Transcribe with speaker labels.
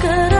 Speaker 1: 그래